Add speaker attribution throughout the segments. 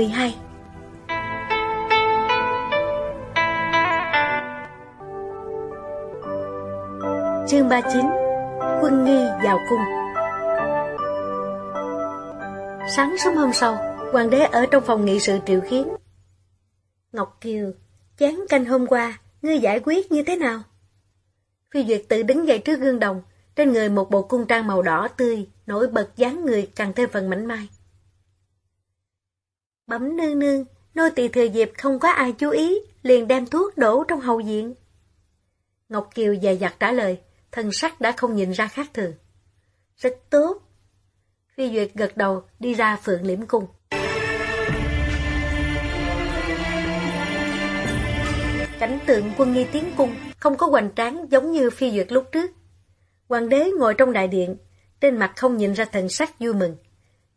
Speaker 1: 12 Chương 39 Quân nghi vào cung Sáng sớm hôm sau, hoàng đế ở trong phòng nghị sự triệu kiến. Ngọc Kiều, chán canh hôm qua, ngươi giải quyết như thế nào? Phi Duyệt tự đứng dậy trước gương đồng, trên người một bộ cung trang màu đỏ tươi, nổi bật dáng người càng thêm phần mảnh mai. Bấm nương nương, nô tỳ thừa dịp không có ai chú ý, liền đem thuốc đổ trong hậu diện. Ngọc Kiều dài dặt trả lời, thân sắc đã không nhìn ra khác thường. Rất tốt. Phi Duyệt gật đầu đi ra phượng liễm cung. Cảnh tượng quân nghi tiến cung không có hoành tráng giống như Phi Duyệt lúc trước. Hoàng đế ngồi trong đại điện, trên mặt không nhìn ra thần sắc vui mừng.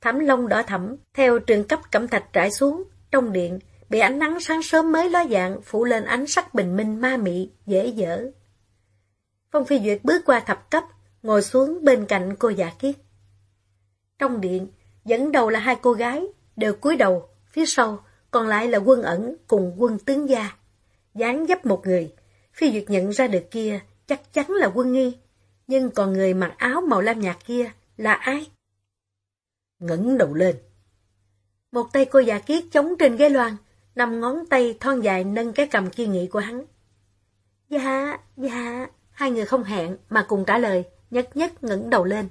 Speaker 1: Thảm lông đỏ thẫm, theo trường cấp cẩm thạch trải xuống, trong điện, bị ánh nắng sáng sớm mới ló dạng phủ lên ánh sắc bình minh ma mị, dễ dở. Phong Phi Duyệt bước qua thập cấp, ngồi xuống bên cạnh cô giả kiết. Trong điện, dẫn đầu là hai cô gái, đều cúi đầu, phía sau còn lại là quân ẩn cùng quân tướng gia. dáng dấp một người, Phi Duyệt nhận ra được kia chắc chắn là quân nghi, nhưng còn người mặc áo màu lam nhạt kia là ai? Ngẩng đầu lên. Một tay cô già kiết chống trên ghế loan, nằm ngón tay thon dài nâng cái cầm kiên nghị của hắn. Dạ, dạ, hai người không hẹn mà cùng trả lời, nhất nhất ngẩng đầu lên.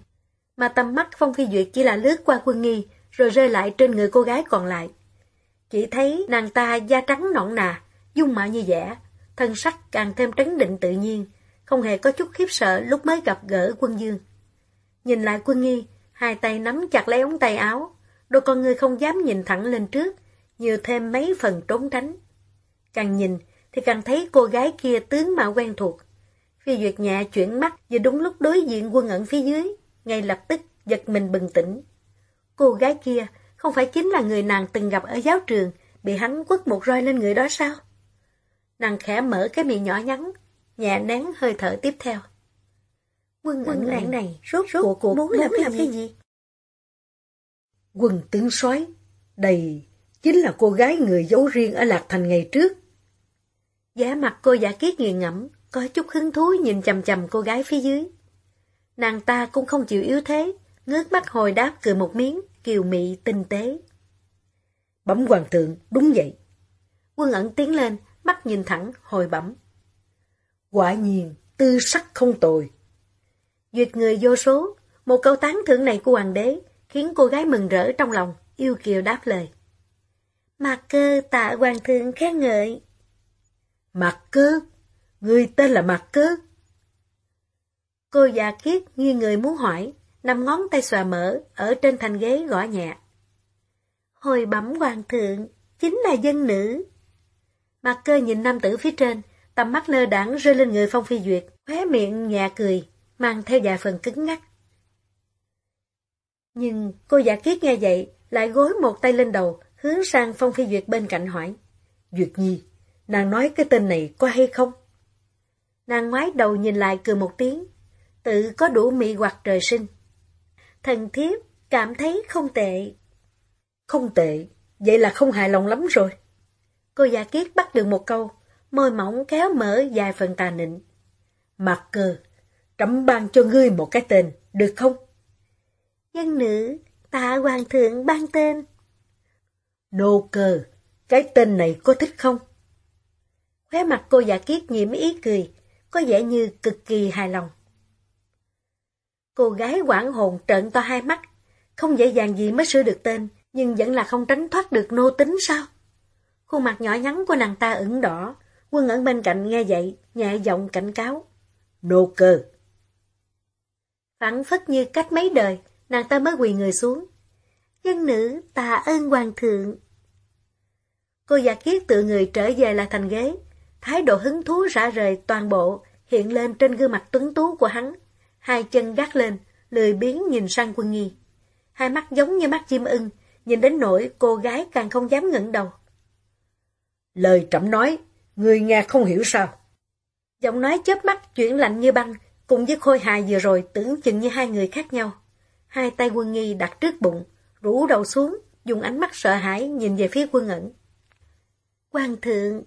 Speaker 1: Mà tầm mắt Phong Phi Duyệt chỉ là lướt qua quân nghi, rồi rơi lại trên người cô gái còn lại. Chỉ thấy nàng ta da trắng nõn nà, dung mạo như vẻ, thân sắc càng thêm trấn định tự nhiên, không hề có chút khiếp sợ lúc mới gặp gỡ quân dương. Nhìn lại quân nghi, hai tay nắm chặt lấy ống tay áo, đôi con người không dám nhìn thẳng lên trước, nhiều thêm mấy phần trốn tránh. Càng nhìn thì càng thấy cô gái kia tướng mạo quen thuộc. Phi Duyệt nhẹ chuyển mắt và đúng lúc đối diện quân ẩn phía dưới, ngay lập tức giật mình bừng tỉnh. Cô gái kia không phải chính là người nàng từng gặp ở giáo trường, bị hắn quất một roi lên người đó sao? Nàng khẽ mở cái miệng nhỏ nhắn, nhẹ nén hơi thở tiếp theo. Quân, quân ẩn này, rốt rốt cuộc, cuộc muốn, muốn làm, làm cái gì?
Speaker 2: Quân tướng soái đây chính là cô gái người giấu riêng ở Lạc Thành ngày trước.
Speaker 1: Giá mặt cô giả kiết nghiền ngẫm, có chút hứng thú nhìn chầm chầm cô gái phía dưới. Nàng ta cũng không chịu yếu thế, ngước mắt hồi đáp cười một miếng, kiều mị tinh tế.
Speaker 2: Bấm hoàng thượng, đúng vậy.
Speaker 1: Quân ẩn tiến lên, mắt nhìn thẳng, hồi bẩm.
Speaker 2: Quả nhiên, tư sắc không tồi.
Speaker 1: Duyệt người vô số, một câu tán thưởng này của hoàng đế khiến cô gái mừng rỡ trong lòng, yêu kiều đáp lời. Mạc cơ tạ hoàng thượng khen ngợi.
Speaker 2: Mạc cơ? Người tên là Mạc cơ?
Speaker 1: Cô già kiết nghi người muốn hỏi, nằm ngón tay xòa mở, ở trên thành ghế gõ nhẹ. Hồi bẩm hoàng thượng, chính là dân nữ. Mạc cơ nhìn nam tử phía trên, tầm mắt lơ đãng rơi lên người Phong Phi Duyệt, khóe miệng nhẹ cười, mang theo vài phần cứng ngắc. Nhưng cô giả kiết nghe vậy, lại gối một tay lên đầu, hướng sang Phong Phi Duyệt bên cạnh hỏi.
Speaker 2: Duyệt Nhi, nàng nói cái tên này có hay không?
Speaker 1: Nàng ngoái đầu nhìn lại cười một tiếng, tự có đủ mị hoặc trời sinh. Thần thiếp cảm thấy không tệ.
Speaker 2: Không tệ, vậy là không hài lòng lắm rồi.
Speaker 1: Cô giả kiết bắt được một câu, môi mỏng kéo mở dài phần tà nịnh.
Speaker 2: Mặt cơ, trẫm ban cho ngươi một cái tên, được không?
Speaker 1: Dân nữ, tạ hoàng thượng ban tên.
Speaker 2: Nô cơ, cái tên này có thích không?
Speaker 1: Khóe mặt cô giả kiết nhiễm ý cười, có vẻ như cực kỳ hài lòng. Cô gái quảng hồn trợn to hai mắt, không dễ dàng gì mới sửa được tên, nhưng vẫn là không tránh thoát được nô tính sao? Khuôn mặt nhỏ nhắn của nàng ta ửng đỏ, quân ở bên cạnh nghe vậy, nhẹ giọng cảnh cáo.
Speaker 2: Nô cơ!
Speaker 1: Phản phất như cách mấy đời, nàng ta mới quỳ người xuống. Dân nữ tạ ơn hoàng thượng. Cô giả kiết tự người trở về lại thành ghế, thái độ hứng thú rã rời toàn bộ hiện lên trên gương mặt tuấn tú của hắn, hai chân gác lên, lười biếng nhìn sang quân nghi. Hai mắt giống như mắt chim ưng, nhìn đến nỗi cô gái càng không dám ngẩng đầu.
Speaker 2: Lời trẫm nói, người nghe không hiểu sao.
Speaker 1: Giọng nói chớp mắt chuyển lạnh như băng, cùng với khôi hài vừa rồi tưởng chừng như hai người khác nhau. Hai tay quân nghi đặt trước bụng, rũ đầu xuống, dùng ánh mắt sợ hãi nhìn về phía quân ẩn. Hoàng thượng,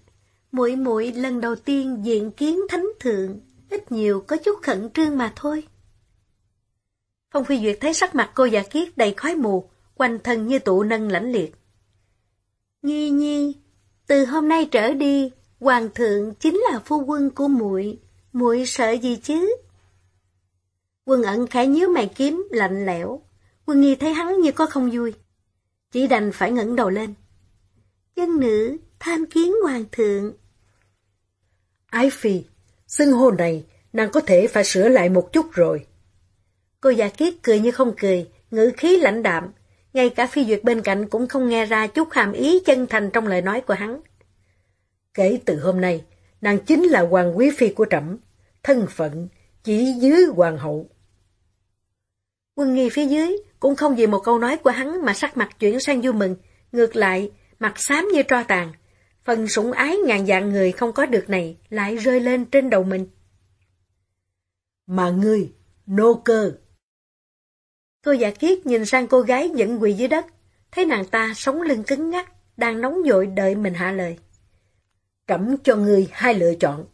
Speaker 1: muội muội lần đầu tiên diện kiến thánh thượng, ít nhiều có chút khẩn trương mà thôi. Phong Phi Duyệt thấy sắc mặt cô già kiết đầy khói mù, quanh thân như tụ nâng lãnh liệt. nghi nhi, từ hôm nay trở đi, hoàng thượng chính là phu quân của muội, muội sợ gì chứ? Quân ẩn khẽ nhíu mày kiếm lạnh lẽo, quân nghi thấy hắn như có không vui. Chỉ đành phải ngẩng đầu lên. Dân nữ tham kiến hoàng thượng.
Speaker 2: Ái phi, xưng hô này nàng có thể phải sửa lại một chút rồi.
Speaker 1: Cô già kiết cười như không cười, ngữ khí lãnh đạm. Ngay cả phi duyệt bên cạnh cũng không nghe ra chút hàm ý chân thành trong lời nói của hắn.
Speaker 2: Kể từ hôm nay, nàng chính là hoàng quý phi của trẫm thân phận chỉ dưới hoàng hậu.
Speaker 1: Quân nghi phía dưới cũng không vì một câu nói của hắn mà sắc mặt chuyển sang vui mừng, ngược lại, mặt xám như tro tàn. Phần sủng ái ngàn dạng người không có được này lại rơi lên trên đầu mình.
Speaker 2: Mà ngươi, nô cơ.
Speaker 1: Cô giả kiết nhìn sang cô gái vẫn quỳ dưới đất, thấy nàng ta sống lưng cứng ngắc, đang nóng vội đợi mình hạ lời.
Speaker 2: Trẫm cho ngươi hai lựa chọn.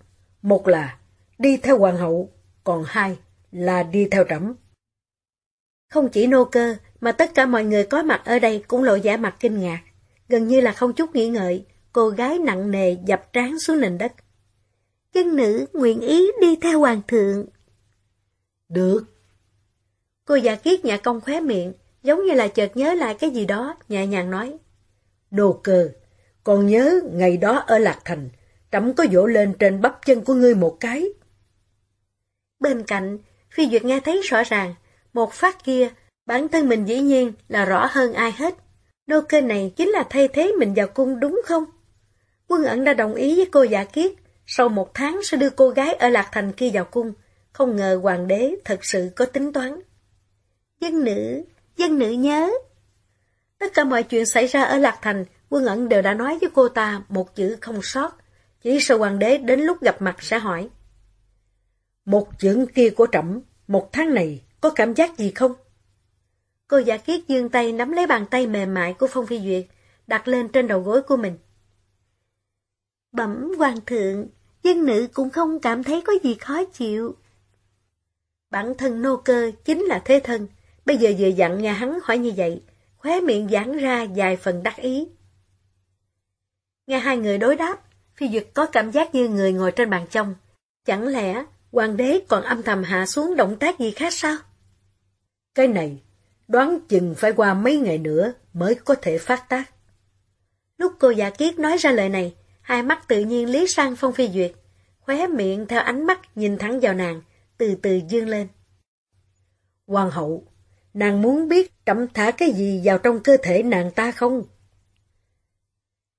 Speaker 2: Một là đi theo hoàng hậu, còn hai là đi theo trẫm.
Speaker 1: Không chỉ nô cơ, mà tất cả mọi người có mặt ở đây cũng lộ vẻ mặt kinh ngạc. Gần như là không chút nghĩ ngợi, cô gái nặng nề dập trán xuống nền đất. Dân nữ nguyện ý đi theo hoàng thượng.
Speaker 2: Được.
Speaker 1: Cô giả kiết nhà công khóe miệng, giống như là chợt nhớ lại cái gì đó, nhẹ nhàng nói.
Speaker 2: Đồ cơ, còn nhớ ngày đó ở Lạc Thành, trẫm có vỗ lên trên bắp chân của ngươi một cái.
Speaker 1: Bên cạnh, Phi Duyệt nghe thấy rõ ràng, một phát kia, bản thân mình dĩ nhiên là rõ hơn ai hết. Đô kê này chính là thay thế mình vào cung đúng không? Quân ẩn đã đồng ý với cô giả kiết, sau một tháng sẽ đưa cô gái ở Lạc Thành kia vào cung. Không ngờ hoàng đế thật sự có tính toán. Dân nữ, dân nữ nhớ. Tất cả mọi chuyện xảy ra ở Lạc Thành, quân ẩn đều đã nói với cô ta một chữ không sót. Chỉ sợ hoàng đế đến lúc gặp mặt sẽ hỏi.
Speaker 2: Một chữ kia của trẫm một tháng này có cảm giác gì không?
Speaker 1: Cô giả kiết dương tay nắm lấy bàn tay mềm mại của Phong Phi Duyệt, đặt lên trên đầu gối của mình. Bẩm hoàng thượng, dân nữ cũng không cảm thấy có gì khó chịu. Bản thân nô cơ chính là thế thân, bây giờ vừa dặn nhà hắn hỏi như vậy, khóe miệng giãn ra vài phần đắc ý. Nghe hai người đối đáp, Phi Duyệt có cảm giác như người ngồi trên bàn trong. Chẳng lẽ hoàng đế còn âm thầm hạ xuống động tác gì khác sao?
Speaker 2: Cái này, đoán chừng phải qua mấy ngày nữa mới có thể phát tác.
Speaker 1: Lúc cô giả kiết nói ra lời này, hai mắt tự nhiên lý sang Phong Phi Duyệt, khóe miệng theo ánh mắt nhìn thẳng vào nàng, từ từ dương lên.
Speaker 2: Hoàng hậu, nàng muốn biết trẫm thả cái gì vào trong cơ thể nàng ta không?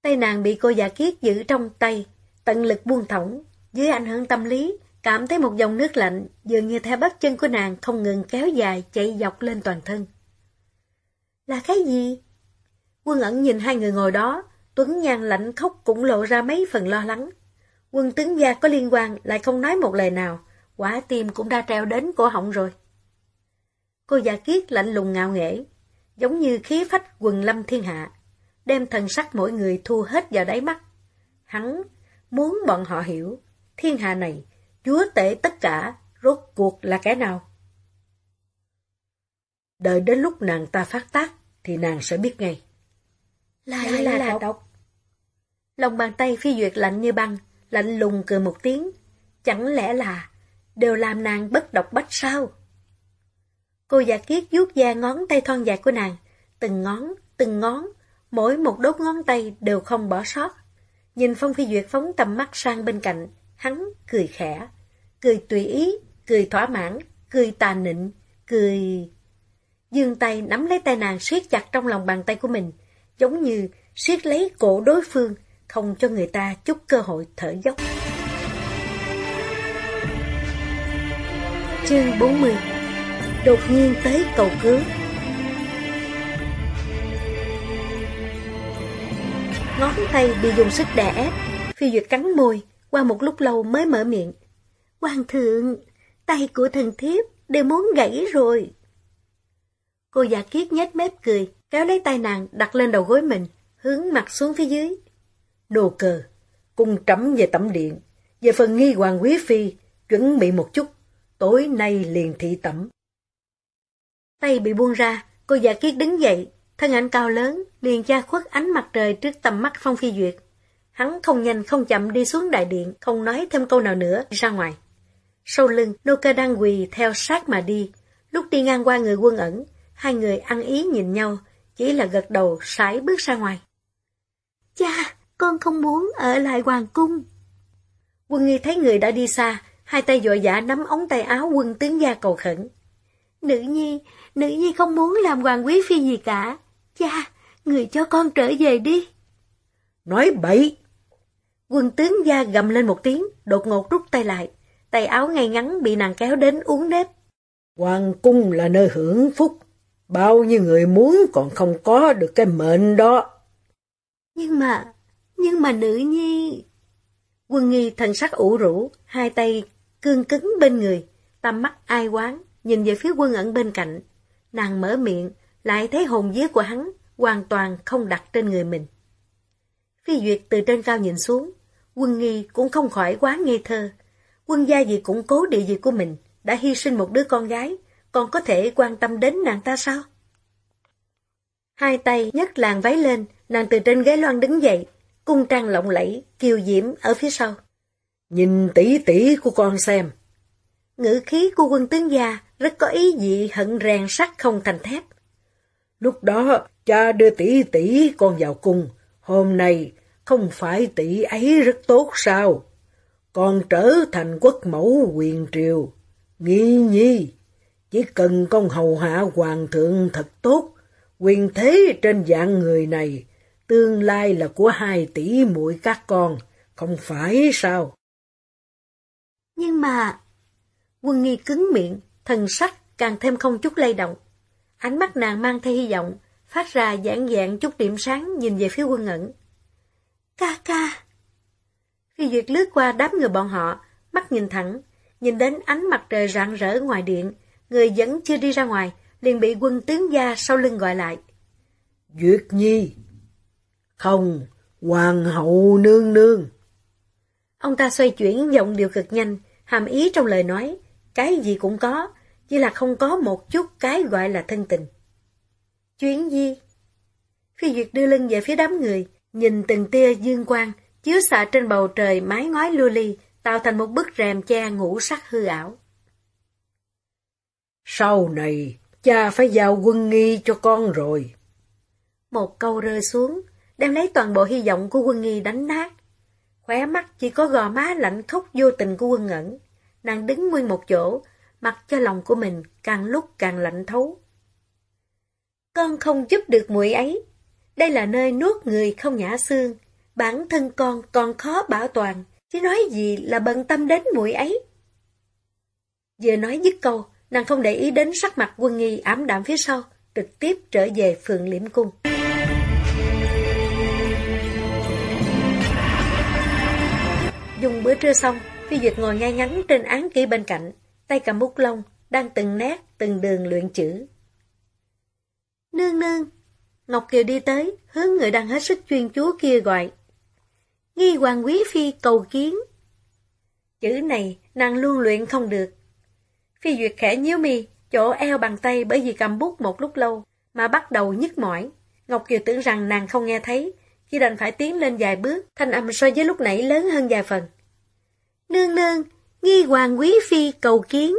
Speaker 1: Tay nàng bị cô giả kiết giữ trong tay, tận lực buông thõng, dưới ảnh hưởng tâm lý, cảm thấy một dòng nước lạnh dường như theo bắp chân của nàng không ngừng kéo dài chạy dọc lên toàn thân. Là cái gì? Quân ẩn nhìn hai người ngồi đó, Tuấn Nhan lạnh khóc cũng lộ ra mấy phần lo lắng. Quân tướng gia có liên quan lại không nói một lời nào, quả tim cũng đã treo đến cổ họng rồi. Cô già kiết lạnh lùng ngạo nghễ, giống như khí phách quần lâm thiên hạ, đem thần sắc mỗi người thu hết vào đáy mắt. Hắn muốn bọn họ hiểu, thiên hạ này, chúa tể tất cả, rốt cuộc là cái nào?
Speaker 2: Đợi đến lúc nàng ta phát tác, thì nàng sẽ biết ngay.
Speaker 1: Lại là, là, là độc. độc. Lòng bàn tay phi duyệt lạnh như băng, lạnh lùng cười một tiếng. Chẳng lẽ là đều làm nàng bất độc bách sao? Cô giả kiết vuốt da ngón tay thon dài của nàng, từng ngón, từng ngón, mỗi một đốt ngón tay đều không bỏ sót. Nhìn Phong Phi Duyệt phóng tầm mắt sang bên cạnh, hắn cười khẽ, cười tùy ý, cười thỏa mãn, cười tà nịnh, cười... Dương tay nắm lấy tay nàng siết chặt trong lòng bàn tay của mình, giống như siết lấy cổ đối phương, không cho người ta chút cơ hội thở dốc. Chương 40 Đột nhiên tới cầu cứu Ngón tay bị dùng sức đè ép, phi duyệt cắn môi, qua một lúc lâu mới mở miệng. Hoàng thượng, tay của thần thiếp đều muốn gãy rồi. Cô giả kiết nhếch mép cười, kéo lấy tay nàng đặt lên đầu gối mình, hướng mặt xuống phía dưới.
Speaker 2: Đồ cờ, cung trắm về tẩm điện, về phần nghi hoàng quý phi, chuẩn bị một chút, tối nay liền thị tẩm.
Speaker 1: Tay bị buông ra, cô già kiết đứng dậy, thân ảnh cao lớn, liền cha khuất ánh mặt trời trước tầm mắt Phong Phi Duyệt. Hắn không nhanh không chậm đi xuống đại điện, không nói thêm câu nào nữa, ra ngoài. Sau lưng, Nô Cơ đang quỳ theo sát mà đi. Lúc đi ngang qua người quân ẩn, hai người ăn ý nhìn nhau, chỉ là gật đầu sải bước ra ngoài. Cha, con không muốn ở lại hoàng cung. Quân nghi thấy người đã đi xa, hai tay dội dã nắm ống tay áo quân tướng gia cầu khẩn. Nữ nhi, nữ nhi không muốn làm hoàng quý phi gì cả. Cha, người cho con trở về đi.
Speaker 2: Nói bậy!
Speaker 1: Quân tướng gia gầm lên một tiếng, đột ngột rút tay lại. Tay áo ngay ngắn bị nàng kéo đến uống nếp.
Speaker 2: Hoàng cung là nơi hưởng phúc. Bao nhiêu người muốn còn không có được cái mệnh đó.
Speaker 1: Nhưng mà, nhưng mà nữ nhi... Quân nghi thần sắc ủ rũ, hai tay cương cứng bên người, tầm mắt ai quán, nhìn về phía quân ẩn bên cạnh. Nàng mở miệng, lại thấy hồn vía của hắn hoàn toàn không đặt trên người mình. Phi Duyệt từ trên cao nhìn xuống, quân nghi cũng không khỏi quá ngây thơ. Quân gia vì củng cố địa vị của mình, đã hy sinh một đứa con gái, còn có thể quan tâm đến nàng ta sao? Hai tay nhấc làn váy lên, nàng từ trên ghế loan đứng dậy, cung trang lộng lẫy, kiều diễm ở phía sau.
Speaker 2: Nhìn tỷ tỷ của con xem.
Speaker 1: Ngữ khí của quân tướng gia rất có ý dị hận rèn sắt không thành thép.
Speaker 2: Lúc đó, cha đưa tỷ tỷ con vào cung. Hôm nay, không phải tỷ ấy rất tốt sao? Còn trở thành quốc mẫu quyền triều. Nghi nhi, chỉ cần con hầu hạ hoàng thượng thật tốt, quyền thế trên dạng người này, tương lai là của hai tỷ muội các con, không phải sao?
Speaker 1: Nhưng mà... Quân nghi cứng miệng, thần sắc càng thêm không chút lay động. Ánh mắt nàng mang theo hy vọng, phát ra giảng dạng chút điểm sáng nhìn về phía quân ẩn. Ca ca! Phi Duyệt lướt qua đám người bọn họ, mắt nhìn thẳng, nhìn đến ánh mặt trời rạng rỡ ngoài điện, người vẫn chưa đi ra ngoài, liền bị quân tướng gia sau lưng gọi lại.
Speaker 2: Duyệt Nhi! Không, Hoàng hậu nương nương!
Speaker 1: Ông ta xoay chuyển giọng điều cực nhanh, hàm ý trong lời nói, cái gì cũng có, chỉ là không có một chút cái gọi là thân tình. Chuyến gì? Phi Duyệt đưa lưng về phía đám người, nhìn từng tia dương quang, chiếu xạ trên bầu trời mái ngói lưu ly, tạo thành một bức rèm che ngũ sắc hư ảo.
Speaker 2: Sau này, cha phải giao quân nghi cho con rồi.
Speaker 1: Một câu rơi xuống, đem lấy toàn bộ hy vọng của quân nghi đánh nát. Khóe mắt chỉ có gò má lạnh khóc vô tình của quân ẩn. Nàng đứng nguyên một chỗ, mặc cho lòng của mình càng lúc càng lạnh thấu. Con không giúp được muội ấy. Đây là nơi nuốt người không nhã xương. Bản thân con còn khó bảo toàn, chứ nói gì là bận tâm đến muội ấy. Vừa nói dứt câu, nàng không để ý đến sắc mặt quân nghi ám đạm phía sau, trực tiếp trở về phường liễm cung. Dùng bữa trưa xong, Phi Duyệt ngồi ngay ngắn trên án kỹ bên cạnh, tay cầm bút lông, đang từng nét, từng đường luyện chữ. Nương nương! Ngọc Kiều đi tới, hướng người đang hết sức chuyên chú kia gọi. Nghi hoàng quý phi cầu kiến. Chữ này nàng luôn luyện không được. Phi Duyệt khẽ nhíu mi, chỗ eo bằng tay bởi vì cầm bút một lúc lâu, mà bắt đầu nhức mỏi. Ngọc Kiều tưởng rằng nàng không nghe thấy, chỉ đành phải tiến lên vài bước, thanh âm so với lúc nãy lớn hơn vài phần. Nương nương, nghi hoàng quý phi cầu kiến.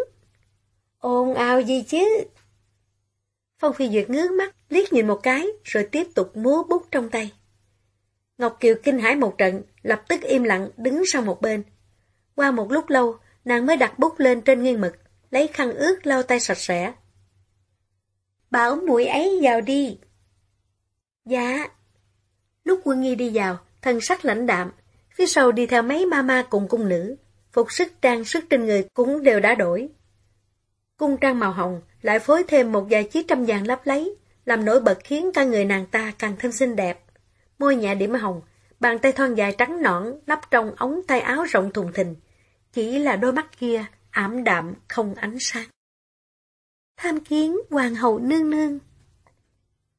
Speaker 1: Ồn ào gì chứ? Phong Phi Duyệt ngước mắt, liếc nhìn một cái, rồi tiếp tục múa bút trong tay. Ngọc Kiều kinh hãi một trận, lập tức im lặng đứng sang một bên. Qua một lúc lâu, nàng mới đặt bút lên trên nghiêng mực, lấy khăn ướt lau tay sạch sẽ. Bảo mũi ấy vào đi. Dạ. Lúc quân nghi đi vào, thân sắc lãnh đạm, phía sau đi theo mấy mama cùng cung nữ, phục sức trang sức trên người cũng đều đã đổi. Cung trang màu hồng lại phối thêm một vài chiếc trăm vàng lấp lấy, làm nổi bật khiến cả người nàng ta càng thêm xinh đẹp. Môi nhẹ điểm hồng, bàn tay thon dài trắng nõn lắp trong ống tay áo rộng thùng thình. Chỉ là đôi mắt kia, ảm đạm, không ánh sáng. Tham kiến hoàng hậu nương nương.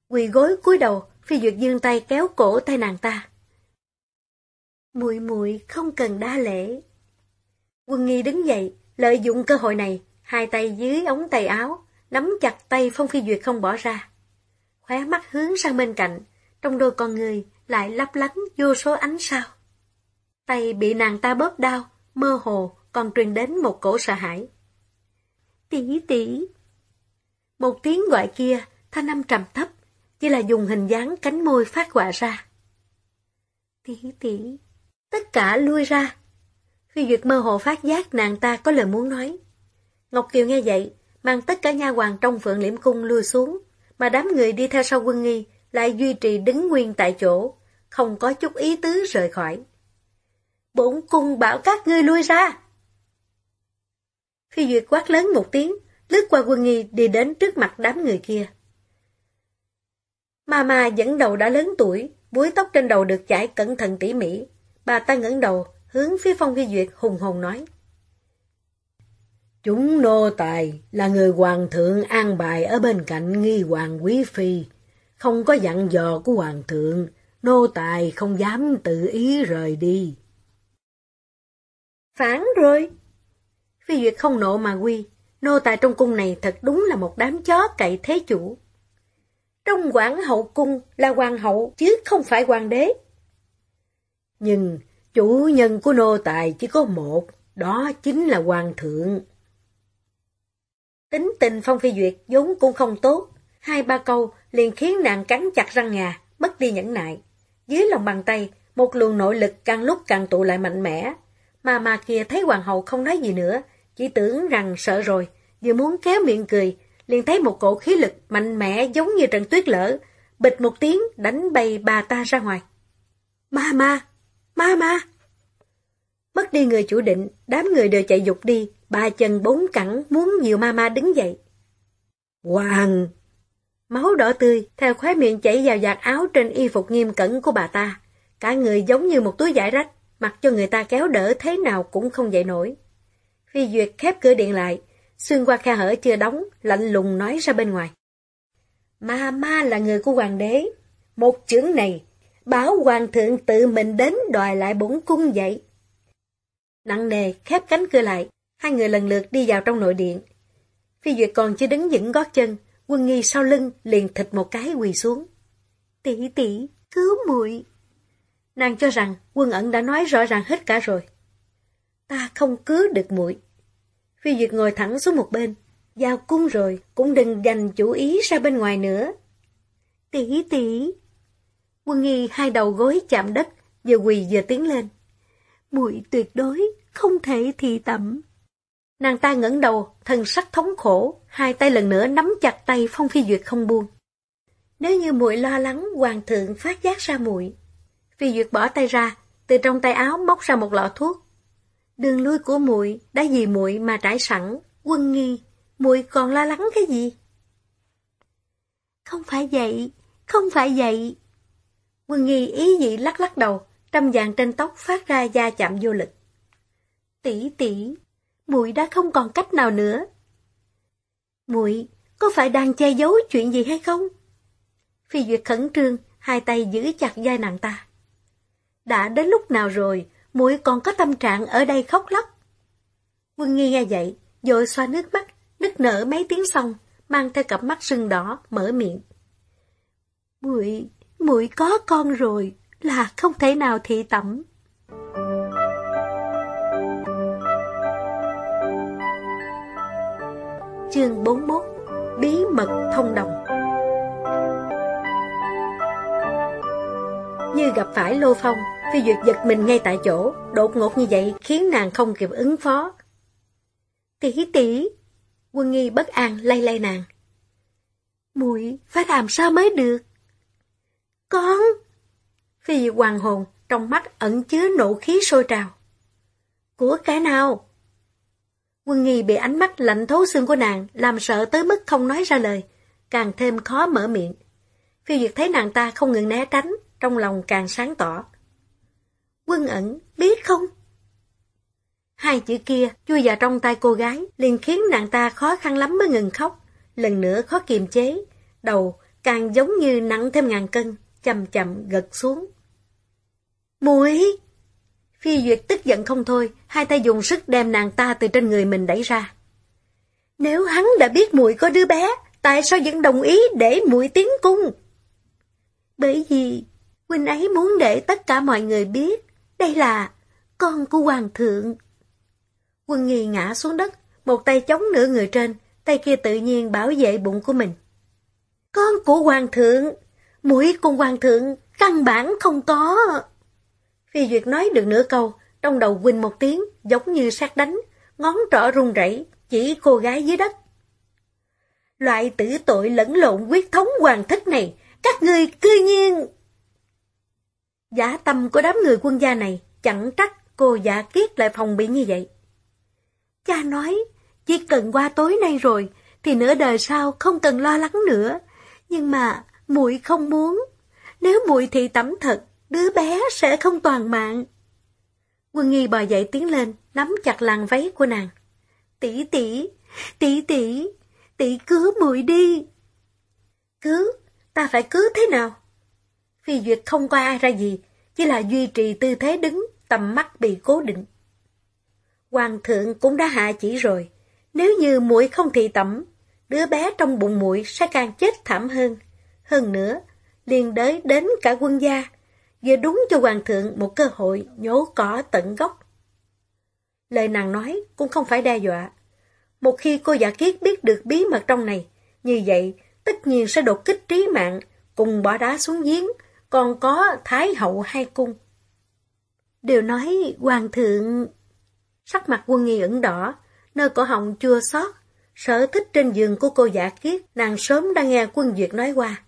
Speaker 1: Quỳ gối cúi đầu, Phi Duyệt dương tay kéo cổ tay nàng ta. Muội muội không cần đa lễ. Quân nghi đứng dậy, lợi dụng cơ hội này, hai tay dưới ống tay áo, nắm chặt tay Phong Phi Duyệt không bỏ ra. Khóe mắt hướng sang bên cạnh, trong đôi con người lại lấp lánh vô số ánh sao. Tay bị nàng ta bóp đau, mơ hồ còn truyền đến một cổ sợ hãi. Tỷ tỷ. Một tiếng gọi kia, thanh âm trầm thấp, chỉ là dùng hình dáng cánh môi phát họa ra. Tỷ tỷ. Tất cả lui ra. Phi Duyệt mơ hồ phát giác nàng ta có lời muốn nói. Ngọc Kiều nghe vậy, mang tất cả nha hoàng trong phượng liễm cung lui xuống, mà đám người đi theo sau quân nghi lại duy trì đứng nguyên tại chỗ, không có chút ý tứ rời khỏi. Bổn cung bảo các ngươi lui ra. Phi Duyệt quát lớn một tiếng, lướt qua quân nghi đi đến trước mặt đám người kia. Mama dẫn đầu đã lớn tuổi, búi tóc trên đầu được chải cẩn thận tỉ mỉ. Bà ta ngẩng đầu, hướng phía Phong Phi Duyệt hùng hồn nói.
Speaker 2: Chúng nô tài là người hoàng thượng an bài ở bên cạnh nghi hoàng quý phi. Không có dặn dò của hoàng thượng, nô tài không dám tự ý rời đi.
Speaker 1: Phản rồi. Phi Duyệt không nộ mà quy, nô tài trong cung này thật đúng là một đám chó cậy thế chủ. Trong quảng hậu cung là hoàng hậu chứ không phải hoàng đế.
Speaker 2: Nhưng chủ nhân của nô tài chỉ có một, đó chính là hoàng thượng.
Speaker 1: Tính tình Phong Phi Duyệt vốn cũng không tốt, hai ba câu liền khiến nàng cắn chặt răng ngà, mất đi nhẫn nại. Dưới lòng bàn tay, một luồng nội lực càng lúc càng tụ lại mạnh mẽ. Mà mà kia thấy hoàng hậu không nói gì nữa, chỉ tưởng rằng sợ rồi, vừa muốn kéo miệng cười, liền thấy một cổ khí lực mạnh mẽ giống như trận tuyết lở, bịch một tiếng đánh bay bà ta ra ngoài. Ma ma! Ma ma! Mất đi người chủ định, đám người đều chạy dục đi, ba chân bốn cẳng muốn nhiều ma ma đứng dậy.
Speaker 2: Hoàng!
Speaker 1: Máu đỏ tươi, theo khóe miệng chảy vào giặt áo trên y phục nghiêm cẩn của bà ta. Cả người giống như một túi giải rách, mặc cho người ta kéo đỡ thế nào cũng không dậy nổi. Phi Duyệt khép cửa điện lại, xuyên qua khe hở chưa đóng, lạnh lùng nói ra bên ngoài. Ma ma là người của hoàng đế. Một chữ này, báo hoàng thượng tự mình đến đòi lại bổn cung vậy. Nặng nề khép cánh cửa lại, hai người lần lượt đi vào trong nội điện. Phi Duyệt còn chưa đứng vững gót chân, quân nghi sau lưng liền thịt một cái quỳ xuống. Tỷ tỷ, cứu muội. Nàng cho rằng quân ẩn đã nói rõ ràng hết cả rồi. Ta không cứu được muội. Phi Duyệt ngồi thẳng xuống một bên. Vào cung rồi, cũng đừng dành chủ ý ra bên ngoài nữa. Tỷ tỷ. Quân nghi hai đầu gối chạm đất, vừa quỳ vừa tiến lên. Muội tuyệt đối, không thể thì tẩm. Nàng ta ngẩng đầu, thân sắc thống khổ, hai tay lần nữa nắm chặt tay Phong Phi Duyệt không buông. Nếu như muội lo lắng, hoàng thượng phát giác ra muội. Phi Duyệt bỏ tay ra, từ trong tay áo móc ra một lọ thuốc. Đường lui của muội đã vì muội mà trải sẵn, quân nghi, muội còn lo lắng cái gì? Không phải vậy, không phải vậy. Quân nghi ý dị lắc lắc đầu, trăm vàng trên tóc phát ra da chạm vô lực. Tỷ tỷ, muội đã không còn cách nào nữa. Muội có phải đang che giấu chuyện gì hay không? Phi Duyệt khẩn trương, hai tay giữ chặt vai nàng ta. Đã đến lúc nào rồi, muội còn có tâm trạng ở đây khóc lóc. Quân Nghi nghe vậy, rồi xoa nước mắt, nức nở mấy tiếng xong, mang theo cặp mắt sưng đỏ, mở miệng. Muội, muội có con rồi, là không thể nào thị tẩm. Chương 41 Bí mật thông đồng Như gặp phải Lô Phong, Phi Duyệt giật mình ngay tại chỗ, đột ngột như vậy khiến nàng không kịp ứng phó. Tỷ tỷ, quân nghi bất an lay lay nàng. Muội phải làm sao mới được? Con! Phi Duyệt hoàng hồn, trong mắt ẩn chứa nộ khí sôi trào. Của cái nào? Quân nghi bị ánh mắt lạnh thấu xương của nàng làm sợ tới mức không nói ra lời, càng thêm khó mở miệng. Phi Duyệt thấy nàng ta không ngừng né tránh, trong lòng càng sáng tỏ. Quân ẩn, biết không? Hai chữ kia chui vào trong tay cô gái, liền khiến nàng ta khó khăn lắm mới ngừng khóc, lần nữa khó kiềm chế, đầu càng giống như nặng thêm ngàn cân, chậm chậm gật xuống. Muội! Phi Duyệt tức giận không thôi, hai tay dùng sức đem nàng ta từ trên người mình đẩy ra. Nếu hắn đã biết muội có đứa bé, tại sao vẫn đồng ý để muội tiến cung? Bởi vì huynh ấy muốn để tất cả mọi người biết, đây là con của hoàng thượng. Quân nghi ngã xuống đất, một tay chống nửa người trên, tay kia tự nhiên bảo vệ bụng của mình. Con của hoàng thượng, mũi cùng hoàng thượng, căn bản không có. Phi Duyệt nói được nửa câu, trong đầu quỳnh một tiếng, giống như sát đánh, ngón trỏ run rẩy chỉ cô gái dưới đất. Loại tử tội lẫn lộn quyết thống hoàng thất này, các ngươi cư nhiên... Giả tâm của đám người quân gia này, chẳng trách cô giả kiết lại phòng bị như vậy. Cha nói, chỉ cần qua tối nay rồi, thì nửa đời sau không cần lo lắng nữa. Nhưng mà, muội không muốn. Nếu muội thì tắm thật, đứa bé sẽ không toàn mạng. Quân nghi bò dậy tiến lên, nắm chặt làn váy của nàng. Tỷ tỷ, tỷ tỷ, tỷ cứu muội đi. Cứu? Ta phải cứu thế nào? Phi Duyệt không coi ai ra gì, chỉ là duy trì tư thế đứng, tầm mắt bị cố định. Hoàng thượng cũng đã hạ chỉ rồi, nếu như muội không thị tẩm, đứa bé trong bụng muội sẽ càng chết thảm hơn. Hơn nữa, liền đới đến cả quân gia, vừa đúng cho hoàng thượng một cơ hội nhổ cỏ tận gốc. Lời nàng nói cũng không phải đe dọa. Một khi cô giả kiết biết được bí mật trong này, như vậy tất nhiên sẽ đột kích trí mạng, cùng bỏ đá xuống giếng, còn có Thái hậu hai cung. Đều nói hoàng thượng... Sắc mặt quân nghi ẩn đỏ, nơi cổ họng chua xót, sở thích trên giường của cô giả kiết, nàng sớm đã nghe quân duyệt nói qua.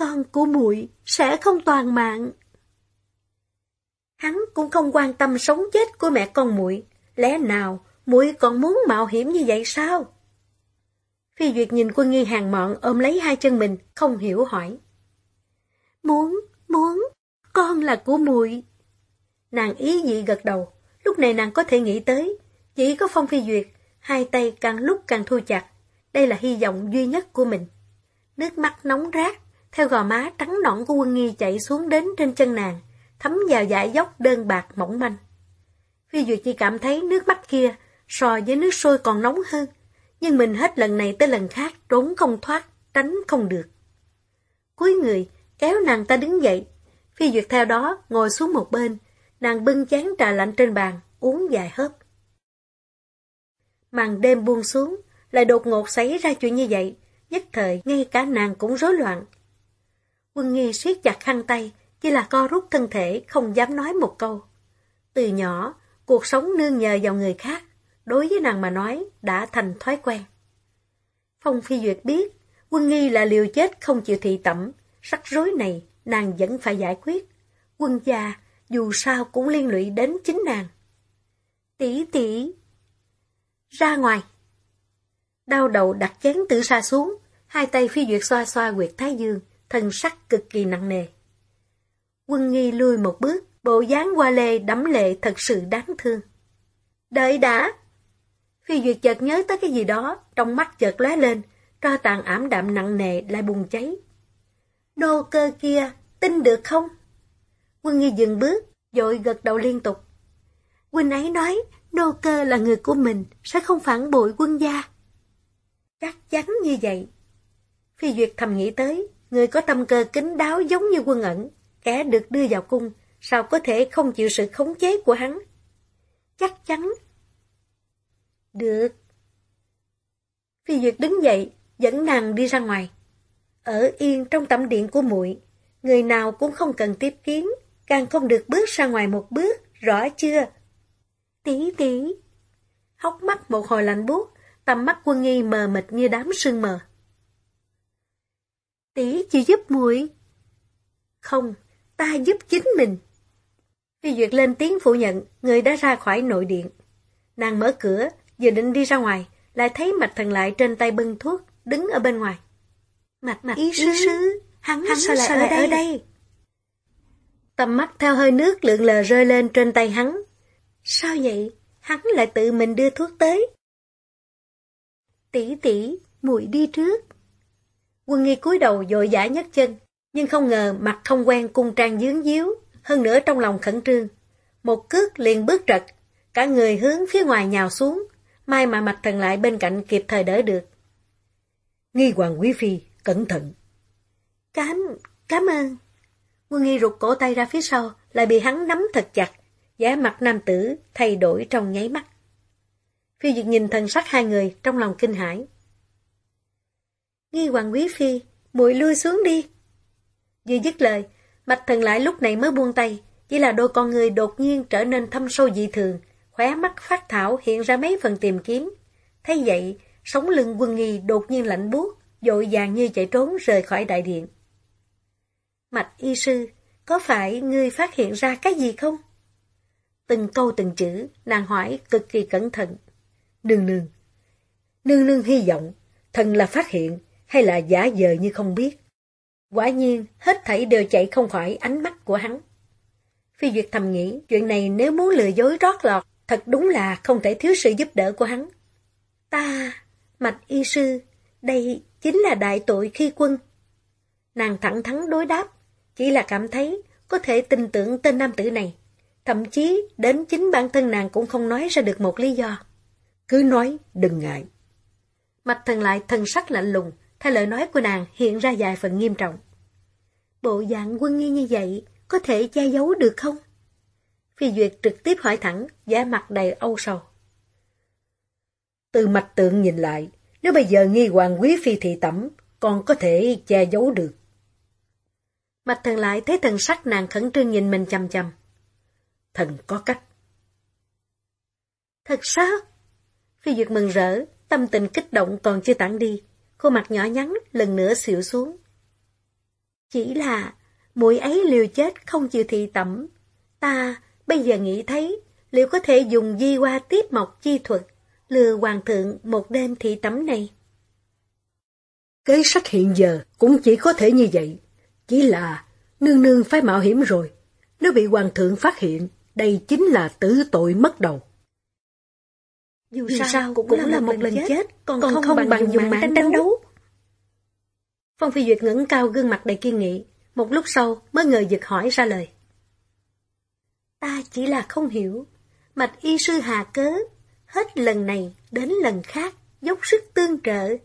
Speaker 1: Con của muội sẽ không toàn mạng. Hắn cũng không quan tâm sống chết của mẹ con muội, lẽ nào muội còn muốn mạo hiểm như vậy sao? Phi Duyệt nhìn quân nghi hàng mọn ôm lấy hai chân mình, không hiểu hỏi. Muốn, muốn, con là của muội. Nàng ý dị gật đầu, lúc này nàng có thể nghĩ tới, chỉ có Phong Phi Duyệt, hai tay càng lúc càng thu chặt, đây là hy vọng duy nhất của mình. Nước mắt nóng rát, theo gò má trắng nõn của quân nghi chạy xuống đến trên chân nàng, thấm vào dải dốc đơn bạc mỏng manh. Phi Duyệt chỉ cảm thấy nước mắt kia so với nước sôi còn nóng hơn, nhưng mình hết lần này tới lần khác trốn không thoát, tránh không được. Cuối người, kéo nàng ta đứng dậy, Phi Duyệt theo đó ngồi xuống một bên, nàng bưng chén trà lạnh trên bàn, uống dài hớp. Màn đêm buông xuống, lại đột ngột xảy ra chuyện như vậy, nhất thời ngay cả nàng cũng rối loạn. Quân nghi siết chặt khăn tay, chỉ là co rút thân thể, không dám nói một câu. Từ nhỏ, cuộc sống nương nhờ vào người khác, đối với nàng mà nói, đã thành thói quen. Phong Phi Duyệt biết, quân nghi là liều chết không chịu thị tẩm, rắc rối này nàng vẫn phải giải quyết. Quân gia, dù sao cũng liên lụy đến chính nàng. Tỷ tỷ, ra ngoài. Đau đầu đặt chén tử xa xuống, hai tay Phi Duyệt xoa xoa quyệt thái dương, thân sắc cực kỳ nặng nề. Quân nghi lui một bước, bộ dáng qua lê đẫm lệ thật sự đáng thương. Đợi đã! Phi Duyệt chợt nhớ tới cái gì đó, trong mắt chợt lóe lên, tro tàn ảm đạm nặng nề lại bùng cháy. Nô cơ kia, tin được không? Quân nghi dừng bước, dội gật đầu liên tục. Quân ấy nói, nô cơ là người của mình, sẽ không phản bội quân gia. Chắc chắn như vậy. Phi Duyệt thầm nghĩ tới, người có tâm cơ kính đáo giống như quân ẩn, kẻ được đưa vào cung, sao có thể không chịu sự khống chế của hắn? Chắc chắn. Được. Phi Duyệt đứng dậy, dẫn nàng đi ra ngoài. Ở yên trong tẩm điện của muội, người nào cũng không cần tiếp kiến, càng không được bước ra ngoài một bước, rõ chưa? Tí tí. Hốc mắt một hồi lạnh buốt, tầm mắt quân nghi mờ mịt như đám sương mờ. Tỷ chỉ giúp muội. Không, ta giúp chính mình. Phi Duyệt lên tiếng phủ nhận, người đã ra khỏi nội điện. Nàng mở cửa, vừa định đi ra ngoài, lại thấy mạch thần lại trên tay bưng thuốc, đứng ở bên ngoài. Mạch mạch ý sư, sư hắn, hắn sao lại, sao lại ở, đây? ở đây? Tầm mắt theo hơi nước lượn lờ rơi lên trên tay hắn. Sao vậy? Hắn lại tự mình đưa thuốc tới. Tỷ tỷ, muội đi trước. Quân nghi cúi đầu dội dã nhấc chân, nhưng không ngờ mặt không quen cung trang dướng díu, hơn nữa trong lòng khẩn trương. Một cước liền bước trật, cả người hướng phía ngoài nhào xuống, may mà mặt thần lại bên cạnh kịp thời đỡ được.
Speaker 2: Nghi hoàng quý phi, cẩn thận.
Speaker 1: Cám, cám ơn. Quân nghi rụt cổ tay ra phía sau, lại bị hắn nắm thật chặt, giá mặt nam tử thay đổi trong nháy mắt. Phi Duyệt nhìn thần sắc hai người trong lòng kinh hãi. Nghi hoàng quý phi, muội lui xuống đi. Vừa dứt lời, mạch thần lại lúc này mới buông tay, chỉ là đôi con người đột nhiên trở nên thâm sâu dị thường, khóe mắt phát thảo hiện ra mấy phần tìm kiếm. Thấy vậy, sống lưng quân nghi đột nhiên lạnh buốt, dội vàng như chạy trốn rời khỏi đại điện. Mạch y sư, có phải ngươi phát hiện ra cái gì không? Từng câu từng chữ, nàng hỏi cực kỳ cẩn thận. Nương nương. Nương nương hy vọng, thần là phát hiện, hay là giả dờ như không biết. Quả nhiên, hết thảy đều chạy không khỏi ánh mắt của hắn. Phi Duyệt thầm nghĩ, chuyện này nếu muốn lừa dối rót lọt, thật đúng là không thể thiếu sự giúp đỡ của hắn. Ta, mạch y sư, đây chính là đại tội khi quân. Nàng thẳng thắn đối đáp, chỉ là cảm thấy có thể tin tưởng tên nam tử này. Thậm chí đến chính bản thân nàng cũng không nói ra được một lý do.
Speaker 2: Cứ nói, đừng ngại.
Speaker 1: Mạch thần lại thần sắc lạnh lùng, theo lời nói của nàng hiện ra vài phần nghiêm trọng. Bộ dạng quân nghi như vậy, có thể che giấu được không? Phi Duyệt trực tiếp hỏi thẳng, giá mặt đầy âu sầu.
Speaker 2: Từ mạch tượng nhìn lại, nếu bây giờ nghi hoàng quý phi thị tẩm, còn có thể che giấu được.
Speaker 1: Mạch thần lại thấy thần sắc nàng khẩn trương nhìn mình chầm chầm.
Speaker 2: Thần có cách.
Speaker 1: Thật sao? Phi Duyệt mừng rỡ, tâm tình kích động còn chưa tản đi, khuôn mặt nhỏ nhắn lần nữa xịu xuống. Chỉ là, mũi ấy liều chết không chịu thị tẩm. Ta bây giờ nghĩ thấy, liệu có thể dùng di qua tiếp mộc chi thuật, lừa hoàng thượng một đêm thị tẩm này?
Speaker 2: Kế sách hiện giờ cũng chỉ có thể như vậy. Chỉ là, nương nương phải mạo hiểm rồi. Nếu bị hoàng thượng phát hiện, đây chính là tử tội mất đầu.
Speaker 1: Dù, Dù sao cũng, cũng là một lần chết, chết còn, còn không, không bằng, bằng dùng mạng đánh đấu. Phong Phi Duyệt ngẩng cao gương mặt đầy kiên nghị, một lúc sau mới ngờ giật hỏi ra lời. Ta chỉ là không hiểu, mạch y sư hà cớ, hết lần này đến lần khác, dốc sức tương trợ.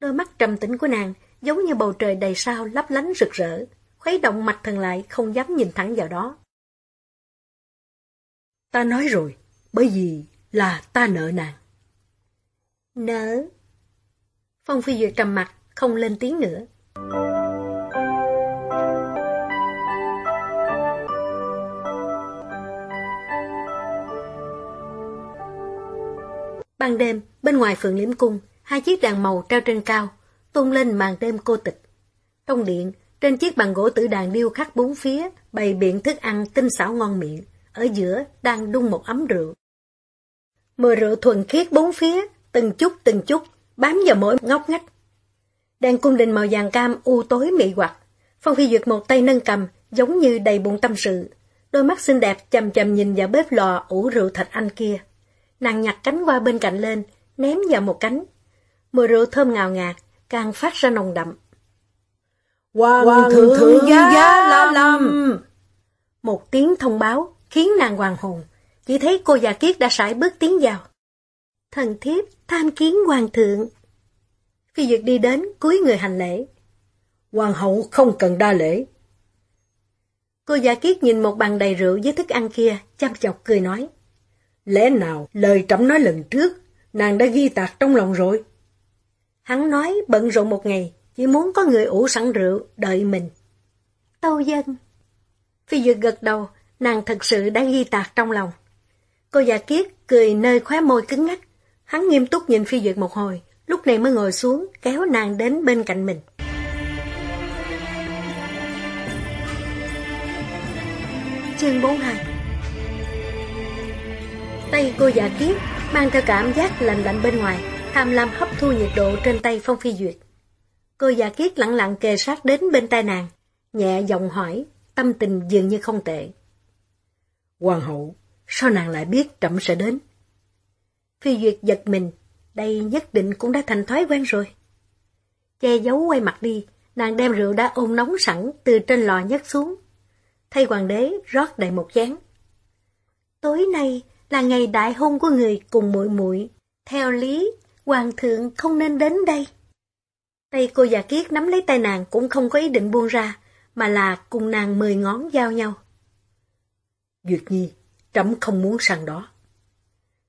Speaker 1: Đôi mắt trầm tĩnh của nàng giống như bầu trời đầy sao lấp lánh rực rỡ, khuấy động mặt thần lại không dám nhìn thẳng vào đó.
Speaker 2: Ta nói rồi, bởi vì là ta nợ nàng.
Speaker 1: Nợ? Phong Phi Duyệt trầm mặt, không lên tiếng nữa. Ban đêm, bên ngoài phượng liễm cung, hai chiếc đàn màu treo trên cao, tung lên màn đêm cô tịch. Trong điện, trên chiếc bàn gỗ tử đàn điêu khắc bốn phía, bày biện thức ăn tinh xảo ngon miệng, ở giữa đang đun một ấm rượu. Mùi rượu thuần khiết bốn phía, từng chút từng chút, bám vào mỗi ngóc ngách. Đèn cung đình màu vàng cam u tối mị hoặc. Phong Phi Duyệt một tay nâng cầm, giống như đầy bụng tâm sự. Đôi mắt xinh đẹp chầm chầm nhìn vào bếp lò ủ rượu thạch anh kia. Nàng nhặt cánh qua bên cạnh lên, ném vào một cánh. Mùi rượu thơm ngào ngạt, càng phát ra nồng đậm.
Speaker 2: Hoàng, Hoàng thượng, thượng giá, giá lâm!
Speaker 1: Một tiếng thông báo khiến nàng hoàng hồn. Chỉ thấy cô già kiết đã sải bước tiến vào. Thần thiếp tham kiến hoàng thượng. Phi Duyệt đi đến, cúi người hành lễ.
Speaker 2: Hoàng hậu không cần đa lễ.
Speaker 1: Cô giả kiết nhìn một bàn đầy rượu với thức ăn kia, chăm chọc cười nói.
Speaker 2: Lẽ nào lời trẫm nói lần trước, nàng đã ghi tạc trong lòng rồi?
Speaker 1: Hắn nói bận rộn một ngày, chỉ muốn có người ủ sẵn rượu, đợi mình. Tâu dân. Phi Duyệt gật đầu, nàng thật sự đã ghi tạc trong lòng. Cô già kiết cười nơi khóe môi cứng ngắc. Hắn nghiêm túc nhìn Phi Duyệt một hồi, lúc này mới ngồi xuống, kéo nàng đến bên cạnh mình. Chương 42 Tay cô già kiết mang theo cảm giác lạnh lạnh bên ngoài, tham lam hấp thu nhiệt độ trên tay Phong Phi Duyệt. Cô già kiết lặng lặng kề sát đến bên tai nàng, nhẹ giọng hỏi, tâm tình dường như không tệ.
Speaker 2: Hoàng hậu, sao nàng lại biết trẫm sẽ đến?
Speaker 1: Phi Duyệt giật mình, đây nhất định cũng đã thành thói quen rồi. Che giấu quay mặt đi, nàng đem rượu đã ôn nóng sẵn từ trên lò nhấc xuống. Thay hoàng đế rót đầy một chén. Tối nay là ngày đại hôn của người cùng muội muội Theo lý, hoàng thượng không nên đến đây. Tay cô già kiết nắm lấy tay nàng cũng không có ý định buông ra, mà là cùng nàng mười ngón giao nhau.
Speaker 2: Duyệt Nhi, trẫm không muốn sang đó.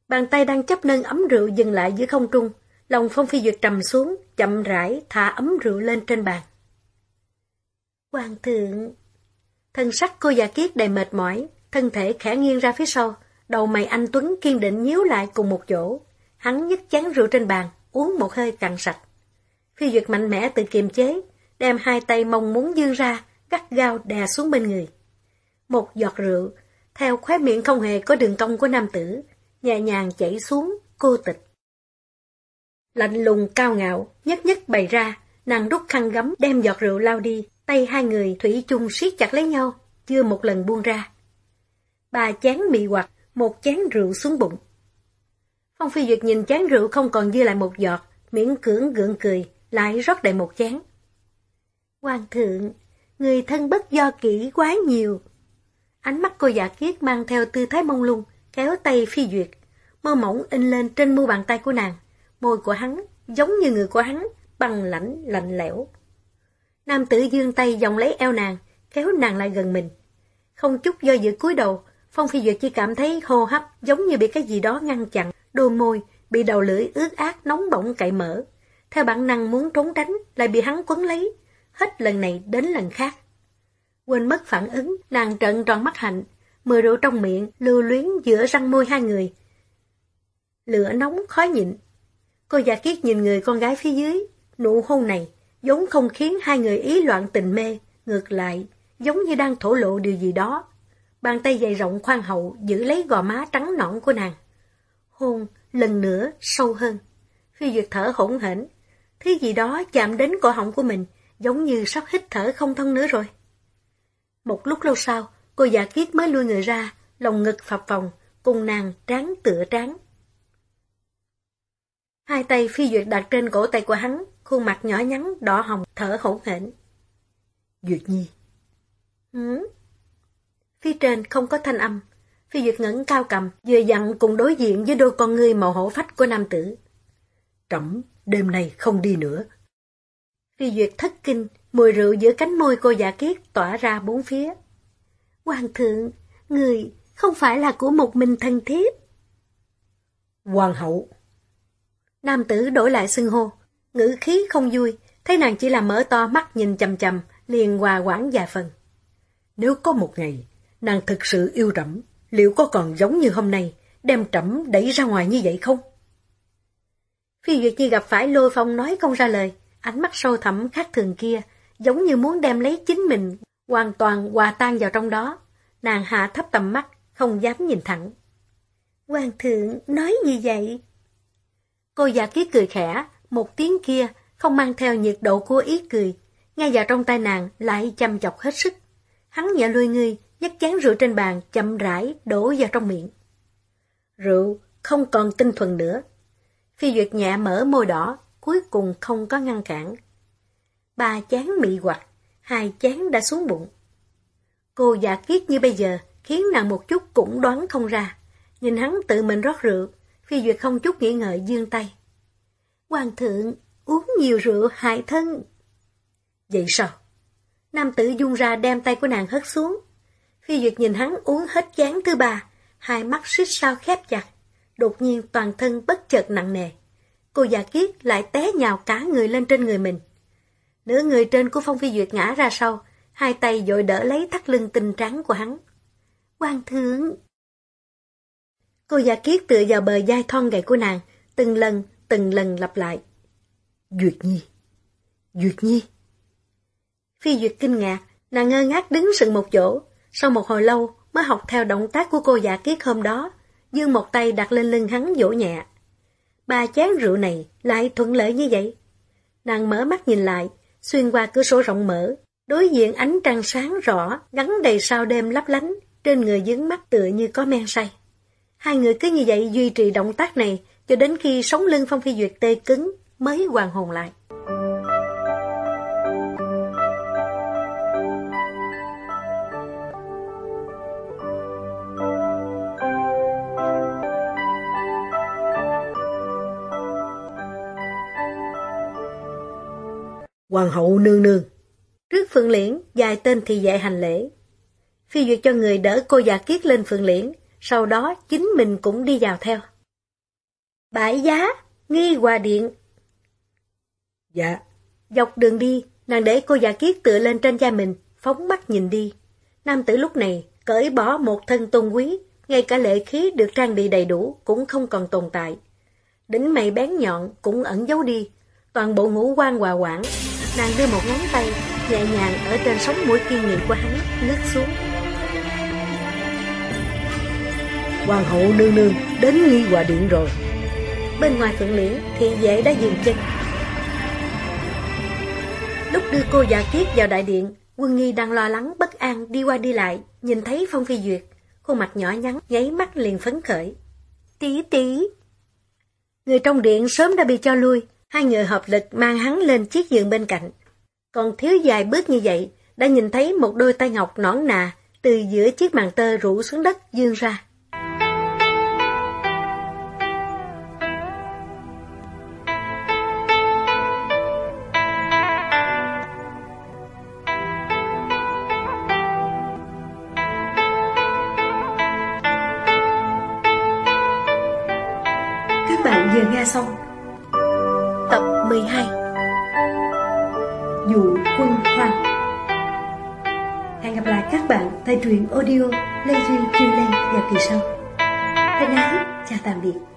Speaker 1: Bàn tay đang chấp nâng ấm rượu dừng lại giữa không trung, lòng Phong Phi Duyệt trầm xuống, chậm rãi thả ấm rượu lên trên bàn. Hoàng thượng! Thân sắc cô già kiết đầy mệt mỏi, thân thể khẽ nghiêng ra phía sau, đầu mày anh Tuấn kiên định nhíu lại cùng một chỗ. Hắn nhấc chén rượu trên bàn, uống một hơi cạn sạch. Phi Duyệt mạnh mẽ tự kiềm chế, đem hai tay mong muốn dương ra, gắt gao đè xuống bên người. Một giọt rượu, theo khóe miệng không hề có đường cong của nam tử, nhẹ nhàng chảy xuống, cô tịch. Lạnh lùng cao ngạo, nhất nhất bày ra, nàng rút khăn gấm đem giọt rượu lao đi, tay hai người thủy chung siết chặt lấy nhau, chưa một lần buông ra. Bà chén mị hoặc, một chén rượu xuống bụng. Phong Phi Duyệt nhìn chén rượu không còn dư lại một giọt, miễn cưỡng gượng cười, lại rót đầy một chén. Hoàng thượng, người thân bất do kỹ quá nhiều. Ánh mắt cô giả kiết mang theo tư thái mông lung, kéo tay Phi Duyệt, mơ mỏng in lên trên mu bàn tay của nàng. Môi của hắn, giống như người của hắn, bằng lãnh, lạnh lẽo. Nam tử dương tay vòng lấy eo nàng, kéo nàng lại gần mình. Không chút do dự cúi đầu, Phong Phi Duyệt chỉ cảm thấy hô hấp giống như bị cái gì đó ngăn chặn, đôi môi bị đầu lưỡi ướt át nóng bỏng cậy mở. Theo bản năng muốn trốn tránh, lại bị hắn quấn lấy, hết lần này đến lần khác. Quên mất phản ứng, nàng trận tròn mắt hạnh, mưa rượu trong miệng, lưu luyến giữa răng môi hai người. Lửa nóng khó nhịn. Cô già kiết nhìn người con gái phía dưới, nụ hôn này, giống không khiến hai người ý loạn tình mê, ngược lại, giống như đang thổ lộ điều gì đó. Bàn tay dày rộng khoan hậu giữ lấy gò má trắng nõn của nàng. Hôn, lần nữa, sâu hơn. Phi Duyệt thở hỗn hển. Thứ gì đó chạm đến cổ họng của mình, giống như sắp hít thở không thông nữa rồi. Một lúc lâu sau, cô giả kiết mới lui người ra, lòng ngực phập phồng, cùng nàng tráng tựa tráng. Hai tay phi duyệt đặt trên cổ tay của hắn, khuôn mặt nhỏ nhắn, đỏ hồng, thở hổn hển.
Speaker 2: Duyệt nhi.
Speaker 1: Ừ? Phía trên không có thanh âm, phi duyệt ngẩng cao cầm, vừa dặn cùng đối diện với đôi con ngươi màu hổ phách của nam tử.
Speaker 2: Trẫm đêm nay không đi nữa.
Speaker 1: Phi duyệt thất kinh, mùi rượu giữa cánh môi cô giả kiết tỏa ra bốn phía. Hoàng thượng, người không phải là của một mình thân thiếp.
Speaker 2: Hoàng hậu.
Speaker 1: Nam tử đổi lại xưng hô, ngữ khí không vui, thấy nàng chỉ là mở to mắt nhìn chầm chầm, liền hòa quảng vài phần.
Speaker 2: Nếu có một ngày, nàng thực sự yêu trẫm, liệu có còn giống như hôm nay, đem trẫm đẩy ra ngoài như vậy không?
Speaker 1: Phi Duyệt Chi gặp phải lôi phong nói không ra lời, ánh mắt sâu thẳm khác thường kia, giống như muốn đem lấy chính mình, hoàn toàn hòa tan vào trong đó. Nàng hạ thấp tầm mắt, không dám nhìn thẳng. Hoàng thượng nói như vậy. Cô già ký cười khẽ, một tiếng kia không mang theo nhiệt độ của ý cười, ngay vào trong tay nàng lại chăm chọc hết sức. Hắn nhẹ lôi ngươi nhấc chén rượu trên bàn chậm rãi đổ vào trong miệng. Rượu không còn tinh thuần nữa. Phi Duyệt nhẹ mở môi đỏ, cuối cùng không có ngăn cản. Ba chán mị hoặc, hai chán đã xuống bụng. Cô giả kiết như bây giờ, khiến nàng một chút cũng đoán không ra. Nhìn hắn tự mình rót rượu, Phi Duyệt không chút nghĩ ngợi dương tay. Hoàng thượng, uống nhiều rượu hại thân. Vậy sao? Nam tử dung ra đem tay của nàng hất xuống. Phi Duyệt nhìn hắn uống hết chán thứ ba, hai mắt xích sao khép chặt. Đột nhiên toàn thân bất chợt nặng nề. Cô già kiết lại té nhào cả người lên trên người mình. Nửa người trên của Phong Phi Duyệt ngã ra sau, hai tay dội đỡ lấy thắt lưng tinh trắng của hắn. Quan thượng! Cô giả kiết tựa vào bờ dai thon gầy của nàng, từng lần, từng lần lặp lại.
Speaker 2: Duyệt Nhi! Duyệt Nhi!
Speaker 1: Phi Duyệt kinh ngạc, nàng ngơ ngác đứng sừng một chỗ, sau một hồi lâu mới học theo động tác của cô giả kiết hôm đó, dương một tay đặt lên lưng hắn vỗ nhẹ. Ba chén rượu này lại thuận lợi như vậy. Nàng mở mắt nhìn lại, xuyên qua cửa sổ rộng mở, đối diện ánh trăng sáng rõ, gắn đầy sao đêm lấp lánh, trên người dướng mắt tựa như có men say. Hai người cứ như vậy duy trì động tác này cho đến khi sống lưng Phong Phi Duyệt tê cứng mới hoàn hồn lại.
Speaker 2: Hoàng hậu nương nương.
Speaker 1: Trước phượng liễn, dài tên thì dạy hành lễ. Phi duyệt cho người đỡ cô già kiết lên phượng liễn, sau đó chính mình cũng đi vào theo. Bãi giá, nghi hòa điện.
Speaker 2: Dạ.
Speaker 1: Dọc đường đi, nàng để cô già kiết tựa lên trên da mình, phóng mắt nhìn đi. Nam tử lúc này cởi bỏ một thân tôn quý, ngay cả lệ khí được trang bị đầy đủ cũng không còn tồn tại. Đỉnh mày bén nhọn cũng ẩn giấu đi, toàn bộ ngũ quan hòa quảng. Nàng đưa một ngón tay, nhẹ nhàng ở trên sống mũi kiên nghị của hắn, lướt xuống.
Speaker 2: Hoàng hậu nương nương đến nghi hòa điện rồi.
Speaker 1: Bên ngoài phượng liễn thì dễ đã dừng chân. Lúc đưa cô già kiết vào đại điện, quân nghi đang lo lắng bất an đi qua đi lại, nhìn thấy Phong Phi Duyệt, khuôn mặt nhỏ nhắn, nháy mắt liền phấn khởi. Tí tí! Người trong điện sớm đã bị cho lui, hai người hợp lực mang hắn lên chiếc giường bên cạnh. Còn thiếu dài bước như vậy, đã nhìn thấy một đôi tay ngọc nõn nà từ giữa chiếc màn tơ rủ xuống đất dương ra.
Speaker 3: Các truyện audio Lê Duy Chuyên Lê vào kỳ sau Thân ái, chào tạm biệt.